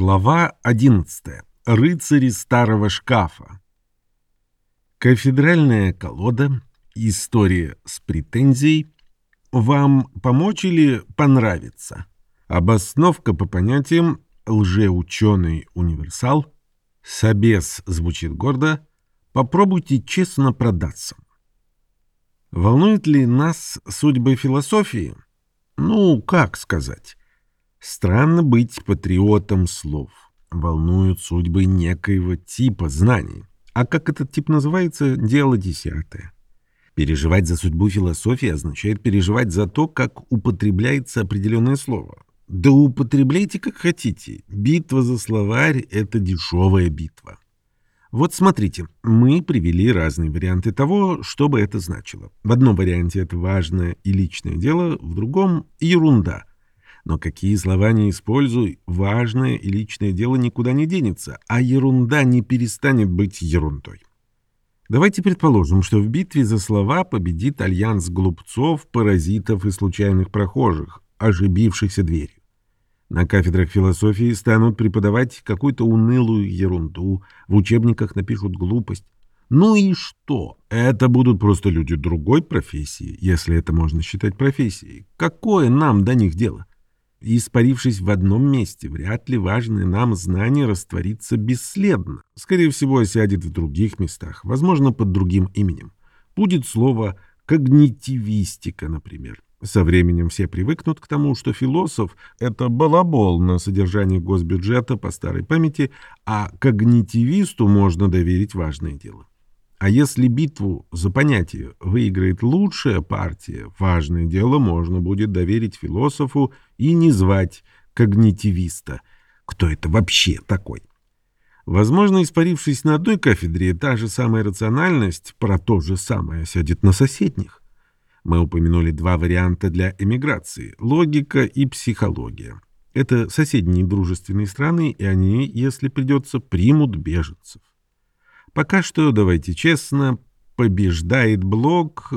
Глава 11. Рыцари старого шкафа. Кафедральная колода. История с претензией. Вам помочь или понравится? Обосновка по понятиям лжеученый универсал. Собес звучит гордо. Попробуйте честно продаться. Волнует ли нас судьбы философии? Ну, как сказать? Странно быть патриотом слов. Волнуют судьбы некоего типа знаний. А как этот тип называется, дело десятое. Переживать за судьбу философии означает переживать за то, как употребляется определенное слово. Да употребляйте как хотите. Битва за словарь — это дешевая битва. Вот смотрите, мы привели разные варианты того, что бы это значило. В одном варианте это важное и личное дело, в другом — ерунда. Но какие слова не используй, важное и личное дело никуда не денется, а ерунда не перестанет быть ерундой. Давайте предположим, что в битве за слова победит альянс глупцов, паразитов и случайных прохожих, ожибившихся дверью. На кафедрах философии станут преподавать какую-то унылую ерунду, в учебниках напишут глупость. Ну и что? Это будут просто люди другой профессии, если это можно считать профессией. Какое нам до них дело? Испарившись в одном месте, вряд ли важное нам знание растворится бесследно. Скорее всего, осядет в других местах, возможно, под другим именем. Будет слово «когнитивистика», например. Со временем все привыкнут к тому, что философ — это балабол на содержание госбюджета по старой памяти, а когнитивисту можно доверить важное дело. А если битву за понятие выиграет лучшая партия, важное дело можно будет доверить философу и не звать когнитивиста. Кто это вообще такой? Возможно, испарившись на одной кафедре, та же самая рациональность про то же самое сядет на соседних. Мы упомянули два варианта для эмиграции – логика и психология. Это соседние дружественные страны, и они, если придется, примут беженцев. Пока что, давайте честно, побеждает блок,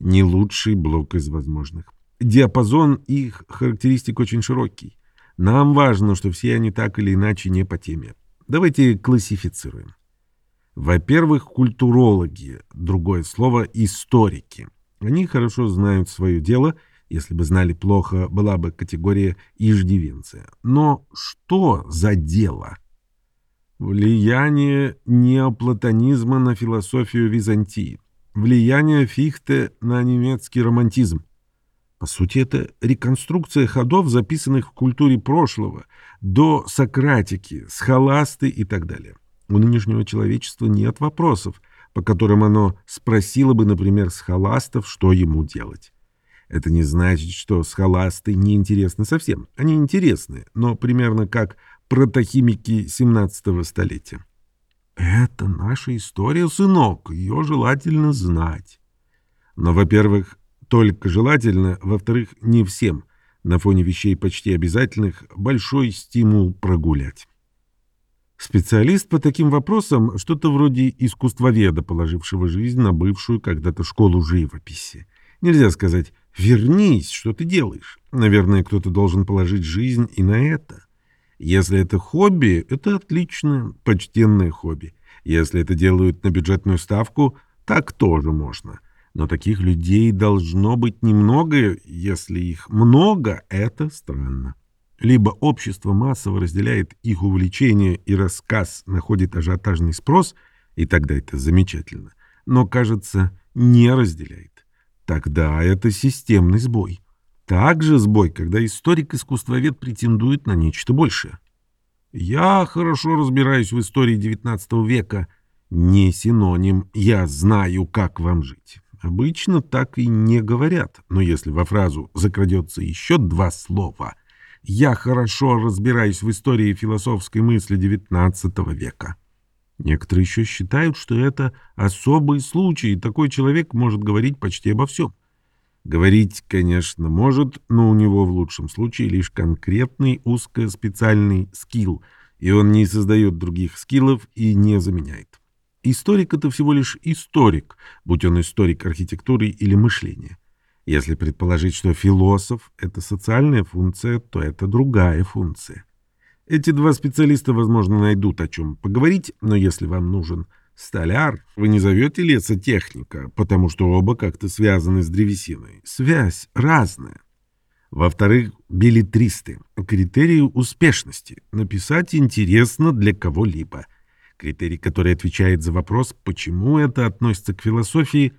не лучший блок из возможных. Диапазон их характеристик очень широкий. Нам важно, что все они так или иначе не по теме. Давайте классифицируем. Во-первых, культурологи, другое слово историки. Они хорошо знают свое дело, если бы знали плохо, была бы категория иждивенция. Но что за дело? Влияние неоплатонизма на философию Византии. Влияние Фихте на немецкий романтизм. По сути, это реконструкция ходов, записанных в культуре прошлого, до Сократики, схоласты и так далее. У нынешнего человечества нет вопросов, по которым оно спросило бы, например, схоластов, что ему делать. Это не значит, что схоласты неинтересны совсем. Они интересны, но примерно как протохимики 17 столетия. Это наша история, сынок, ее желательно знать. Но, во-первых, только желательно, во-вторых, не всем. На фоне вещей почти обязательных большой стимул прогулять. Специалист по таким вопросам что-то вроде искусствоведа, положившего жизнь на бывшую когда-то школу живописи. Нельзя сказать «вернись, что ты делаешь». Наверное, кто-то должен положить жизнь и на это. Если это хобби, это отличное, почтенное хобби. Если это делают на бюджетную ставку, так тоже можно. Но таких людей должно быть немного, если их много, это странно. Либо общество массово разделяет их увлечение и рассказ находит ажиотажный спрос, и тогда это замечательно. Но, кажется, не разделяет. Тогда это системный сбой. Также сбой, когда историк-искусствовед претендует на нечто большее. «Я хорошо разбираюсь в истории XIX века» не синоним «я знаю, как вам жить». Обычно так и не говорят, но если во фразу закрадется еще два слова «я хорошо разбираюсь в истории философской мысли XIX века», некоторые еще считают, что это особый случай, и такой человек может говорить почти обо всем. Говорить, конечно, может, но у него в лучшем случае лишь конкретный узкоспециальный скилл, и он не создает других скиллов и не заменяет. Историк — это всего лишь историк, будь он историк архитектуры или мышления. Если предположить, что философ — это социальная функция, то это другая функция. Эти два специалиста, возможно, найдут о чем поговорить, но если вам нужен столяр, вы не зовете лесотехника, потому что оба как-то связаны с древесиной. Связь разная. Во-вторых, билетристы. Критерии успешности. Написать интересно для кого-либо. Критерий, который отвечает за вопрос, почему это относится к философии,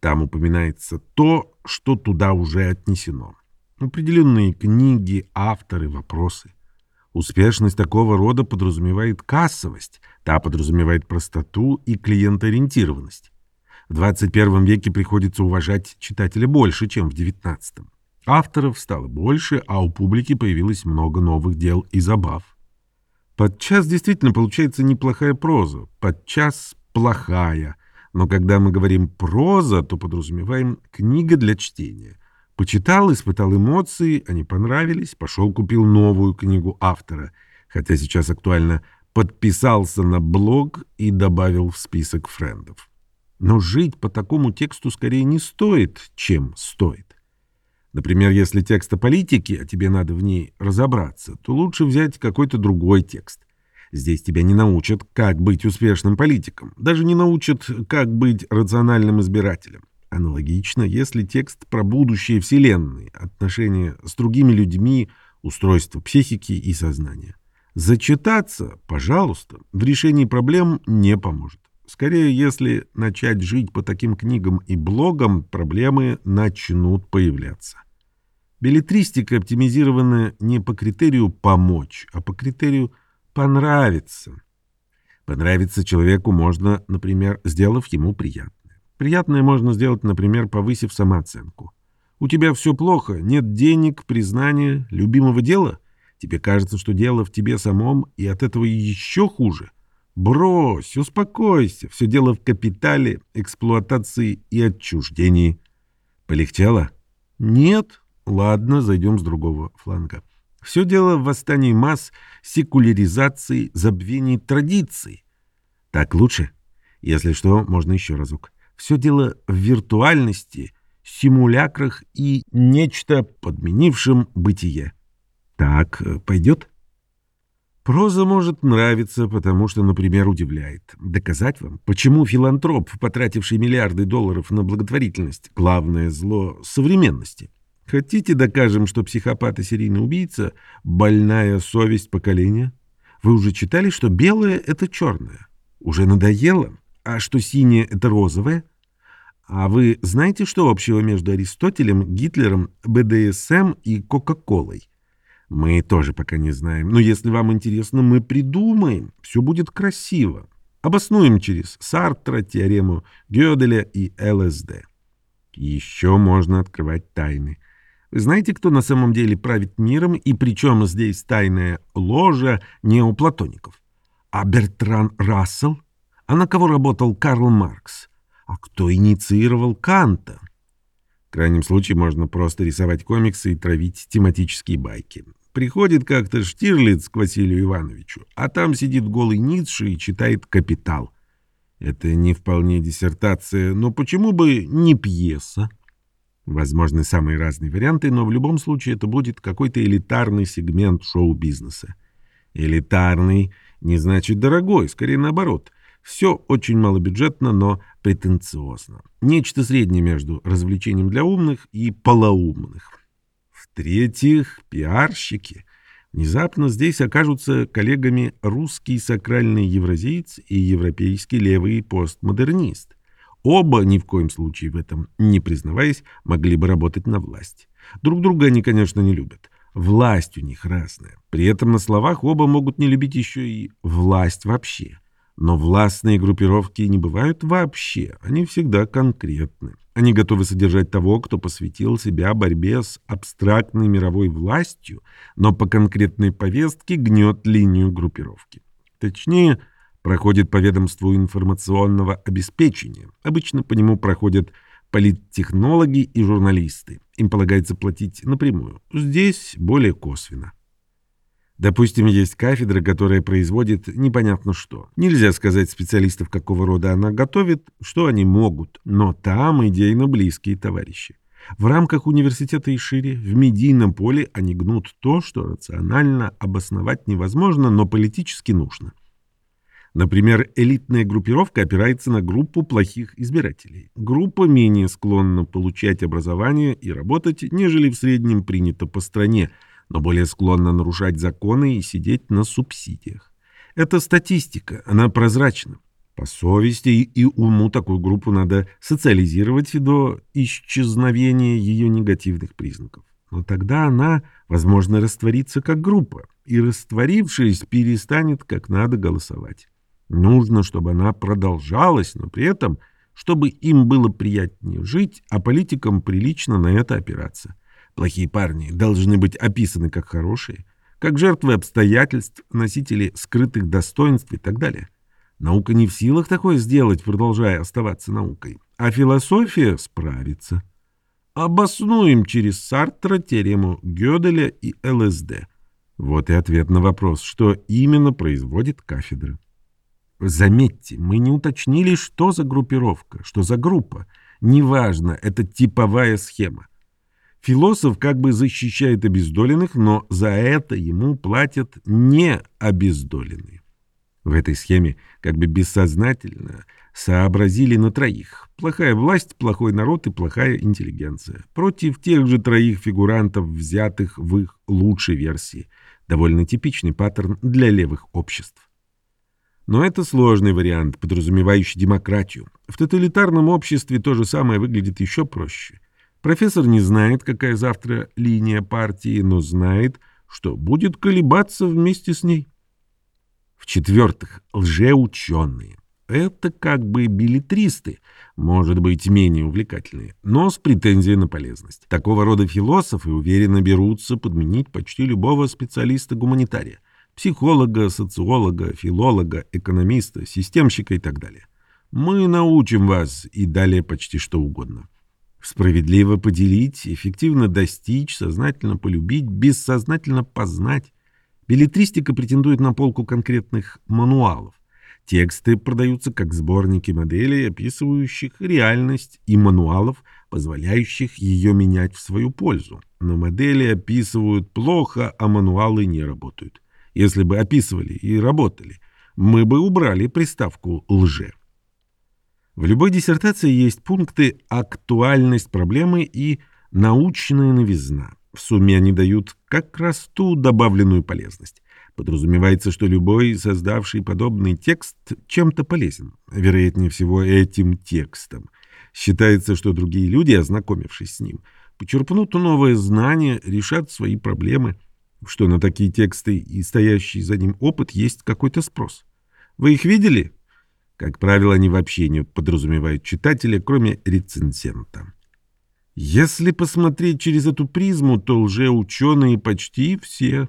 там упоминается то, что туда уже отнесено. Определенные книги, авторы, вопросы. Успешность такого рода подразумевает кассовость, та подразумевает простоту и клиентоориентированность. В 21 веке приходится уважать читателя больше, чем в 19. Авторов стало больше, а у публики появилось много новых дел и забав. Подчас действительно получается неплохая проза, подчас плохая. Но когда мы говорим «проза», то подразумеваем «книга для чтения». Почитал, испытал эмоции, они понравились, пошел купил новую книгу автора, хотя сейчас актуально подписался на блог и добавил в список френдов. Но жить по такому тексту скорее не стоит, чем стоит. Например, если текст о политике, а тебе надо в ней разобраться, то лучше взять какой-то другой текст. Здесь тебя не научат, как быть успешным политиком, даже не научат, как быть рациональным избирателем. Аналогично, если текст про будущее Вселенной, отношения с другими людьми, устройство психики и сознания. Зачитаться, пожалуйста, в решении проблем не поможет. Скорее, если начать жить по таким книгам и блогам, проблемы начнут появляться. Билетристика оптимизирована не по критерию «помочь», а по критерию «понравиться». Понравиться человеку можно, например, сделав ему приятное. Приятное можно сделать, например, повысив самооценку. У тебя все плохо, нет денег, признания, любимого дела. Тебе кажется, что дело в тебе самом, и от этого еще хуже. Брось, успокойся, все дело в капитале, эксплуатации и отчуждении. Полегчало? Нет? Ладно, зайдем с другого фланга. Все дело в восстании масс, секуляризации, забвении традиций. Так лучше? Если что, можно еще разок. Все дело в виртуальности, симулякрах и нечто подменившем бытие. Так э, пойдет? Проза может нравиться, потому что, например, удивляет. Доказать вам, почему филантроп, потративший миллиарды долларов на благотворительность, главное зло современности. Хотите докажем, что психопат и серийный убийца — больная совесть поколения? Вы уже читали, что белое — это черное? Уже надоело? А что синее — это розовое? А вы знаете, что общего между Аристотелем, Гитлером, БДСМ и Кока-Колой? Мы тоже пока не знаем. Но если вам интересно, мы придумаем. Все будет красиво. Обоснуем через Сартра, теорему Гёделя и ЛСД. Еще можно открывать тайны. Вы знаете, кто на самом деле правит миром, и причем здесь тайная ложа неоплатоников? А Бертран Рассел? А на кого работал Карл Маркс? А кто инициировал Канта? В крайнем случае можно просто рисовать комиксы и травить тематические байки. Приходит как-то Штирлиц к Василию Ивановичу, а там сидит голый Ницше и читает «Капитал». Это не вполне диссертация, но почему бы не пьеса? Возможны самые разные варианты, но в любом случае это будет какой-то элитарный сегмент шоу-бизнеса. Элитарный не значит дорогой, скорее наоборот. Все очень малобюджетно, но претенциозно. Нечто среднее между развлечением для умных и полоумных. В-третьих, пиарщики. Внезапно здесь окажутся коллегами русский сакральный евразиец и европейский левый постмодернист. Оба, ни в коем случае в этом не признаваясь, могли бы работать на власть. Друг друга они, конечно, не любят. Власть у них разная. При этом на словах оба могут не любить еще и власть вообще. Но властные группировки не бывают вообще, они всегда конкретны. Они готовы содержать того, кто посвятил себя борьбе с абстрактной мировой властью, но по конкретной повестке гнет линию группировки. Точнее, проходит по ведомству информационного обеспечения. Обычно по нему проходят политтехнологи и журналисты. Им полагается платить напрямую. Здесь более косвенно. Допустим, есть кафедра, которая производит непонятно что. Нельзя сказать специалистов, какого рода она готовит, что они могут, но там идейно близкие товарищи. В рамках университета и шире, в медийном поле они гнут то, что рационально обосновать невозможно, но политически нужно. Например, элитная группировка опирается на группу плохих избирателей. Группа менее склонна получать образование и работать, нежели в среднем принято по стране, но более склонна нарушать законы и сидеть на субсидиях. Это статистика, она прозрачна. По совести и уму такую группу надо социализировать до исчезновения ее негативных признаков. Но тогда она, возможно, растворится как группа, и, растворившись, перестанет как надо голосовать. Нужно, чтобы она продолжалась, но при этом, чтобы им было приятнее жить, а политикам прилично на это опираться. Плохие парни должны быть описаны как хорошие, как жертвы обстоятельств, носители скрытых достоинств и так далее. Наука не в силах такое сделать, продолжая оставаться наукой, а философия справится. Обоснуем через Сартра теорему Гёделя и ЛСД. Вот и ответ на вопрос, что именно производит кафедра. Заметьте, мы не уточнили, что за группировка, что за группа. Неважно, это типовая схема. Философ как бы защищает обездоленных, но за это ему платят не обездоленные. В этой схеме как бы бессознательно сообразили на троих. Плохая власть, плохой народ и плохая интеллигенция. Против тех же троих фигурантов, взятых в их лучшей версии. Довольно типичный паттерн для левых обществ. Но это сложный вариант, подразумевающий демократию. В тоталитарном обществе то же самое выглядит еще проще. Профессор не знает, какая завтра линия партии, но знает, что будет колебаться вместе с ней. В-четвертых, лжеученые. Это как бы билетристы, может быть, менее увлекательные, но с претензией на полезность. Такого рода философы уверенно берутся подменить почти любого специалиста-гуманитария. Психолога, социолога, филолога, экономиста, системщика и так далее. Мы научим вас и далее почти что угодно. Справедливо поделить, эффективно достичь, сознательно полюбить, бессознательно познать, Билетристика претендует на полку конкретных мануалов. Тексты продаются как сборники моделей, описывающих реальность, и мануалов, позволяющих ее менять в свою пользу. Но модели описывают плохо, а мануалы не работают. Если бы описывали и работали, мы бы убрали приставку «лже». В любой диссертации есть пункты «актуальность проблемы» и «научная новизна». В сумме они дают как раз ту добавленную полезность. Подразумевается, что любой создавший подобный текст чем-то полезен. Вероятнее всего, этим текстом. Считается, что другие люди, ознакомившись с ним, почерпнут новое знание, решат свои проблемы, что на такие тексты и стоящий за ним опыт есть какой-то спрос. Вы их видели? Как правило, они вообще не подразумевают читателя, кроме рецензента. Если посмотреть через эту призму, то лжеученые почти все.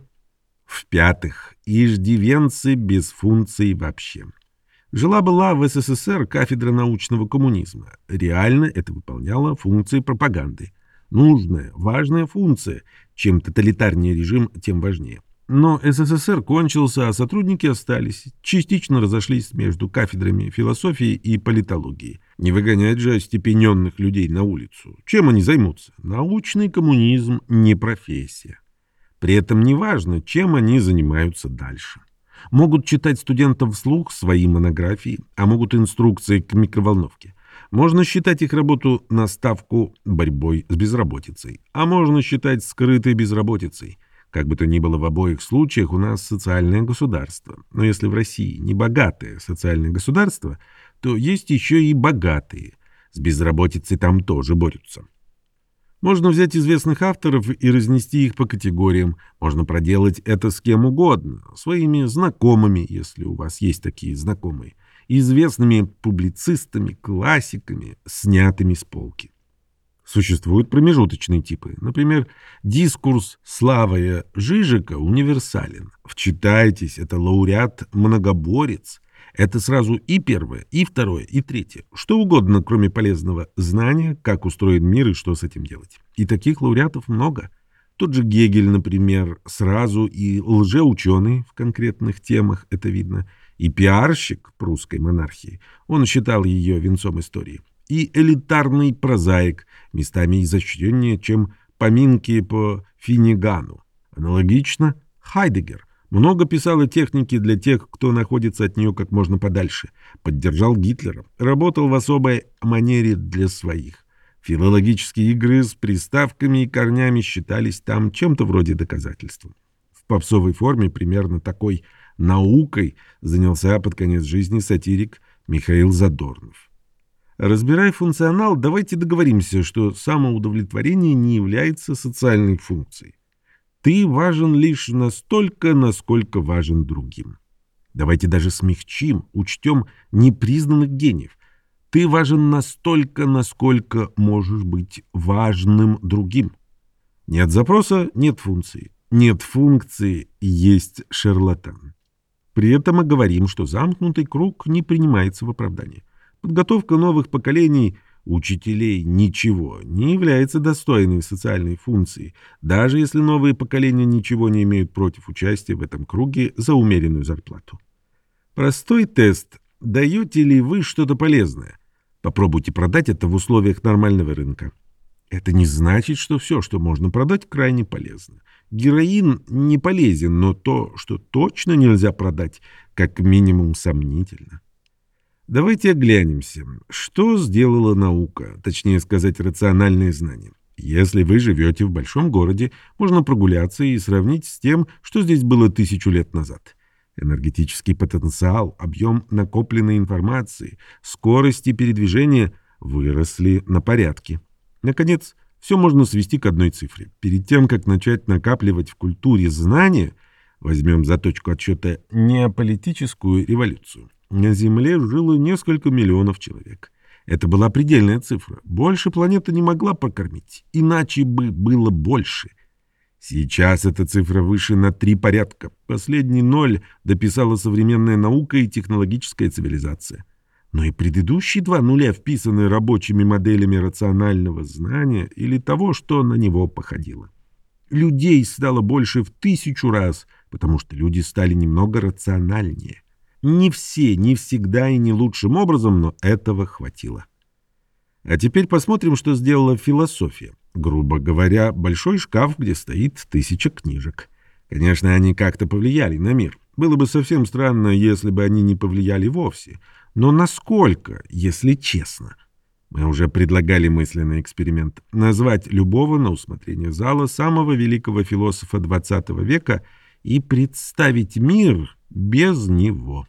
В-пятых, иждивенцы без функций вообще. Жила-была в СССР кафедра научного коммунизма. Реально это выполняло функции пропаганды. Нужная, важная функция. Чем тоталитарнее режим, тем важнее. Но СССР кончился, а сотрудники остались, частично разошлись между кафедрами философии и политологии. Не выгонять же остепененных людей на улицу. Чем они займутся? Научный коммунизм не профессия. При этом неважно, чем они занимаются дальше. Могут читать студентам вслух свои монографии, а могут инструкции к микроволновке. Можно считать их работу на ставку борьбой с безработицей, а можно считать скрытой безработицей – как бы то ни было, в обоих случаях у нас социальное государство. Но если в России не богатое социальное государство, то есть еще и богатые. С безработицей там тоже борются. Можно взять известных авторов и разнести их по категориям. Можно проделать это с кем угодно. Своими знакомыми, если у вас есть такие знакомые. Известными публицистами, классиками, снятыми с полки. Существуют промежуточные типы. Например, дискурс Славая Жижика универсален. Вчитайтесь, это лауреат-многоборец. Это сразу и первое, и второе, и третье. Что угодно, кроме полезного знания, как устроен мир и что с этим делать. И таких лауреатов много. Тот же Гегель, например, сразу и лжеученый в конкретных темах, это видно, и пиарщик прусской монархии. Он считал ее венцом истории и элитарный прозаик, местами изощреннее, чем поминки по Финигану. Аналогично Хайдегер много писал о технике для тех, кто находится от нее как можно подальше. Поддержал Гитлера. Работал в особой манере для своих. Филологические игры с приставками и корнями считались там чем-то вроде доказательством. В попсовой форме примерно такой наукой занялся под конец жизни сатирик Михаил Задорнов. Разбирая функционал, давайте договоримся, что самоудовлетворение не является социальной функцией. Ты важен лишь настолько, насколько важен другим. Давайте даже смягчим, учтем непризнанных гениев. Ты важен настолько, насколько можешь быть важным другим. Нет запроса — нет функции. Нет функции — есть шарлатан. При этом мы говорим, что замкнутый круг не принимается в оправдание. Подготовка новых поколений учителей ничего не является достойной социальной функцией, даже если новые поколения ничего не имеют против участия в этом круге за умеренную зарплату. Простой тест Даете ли вы что-то полезное? Попробуйте продать это в условиях нормального рынка. Это не значит, что все, что можно продать, крайне полезно. Героин не полезен, но то, что точно нельзя продать, как минимум сомнительно. Давайте оглянемся, что сделала наука, точнее сказать, рациональные знания. Если вы живете в большом городе, можно прогуляться и сравнить с тем, что здесь было тысячу лет назад. Энергетический потенциал, объем накопленной информации, скорости передвижения выросли на порядки. Наконец, все можно свести к одной цифре. Перед тем, как начать накапливать в культуре знания, возьмем за точку отсчета неополитическую революцию, на Земле жило несколько миллионов человек. Это была предельная цифра. Больше планета не могла покормить, иначе бы было больше. Сейчас эта цифра выше на три порядка. Последний ноль дописала современная наука и технологическая цивилизация. Но и предыдущие два нуля вписаны рабочими моделями рационального знания или того, что на него походило. Людей стало больше в тысячу раз, потому что люди стали немного рациональнее. Не все, не всегда и не лучшим образом, но этого хватило. А теперь посмотрим, что сделала философия. Грубо говоря, большой шкаф, где стоит тысяча книжек. Конечно, они как-то повлияли на мир. Было бы совсем странно, если бы они не повлияли вовсе. Но насколько, если честно? Мы уже предлагали мысленный эксперимент. Назвать любого на усмотрение зала самого великого философа XX века и представить мир без него.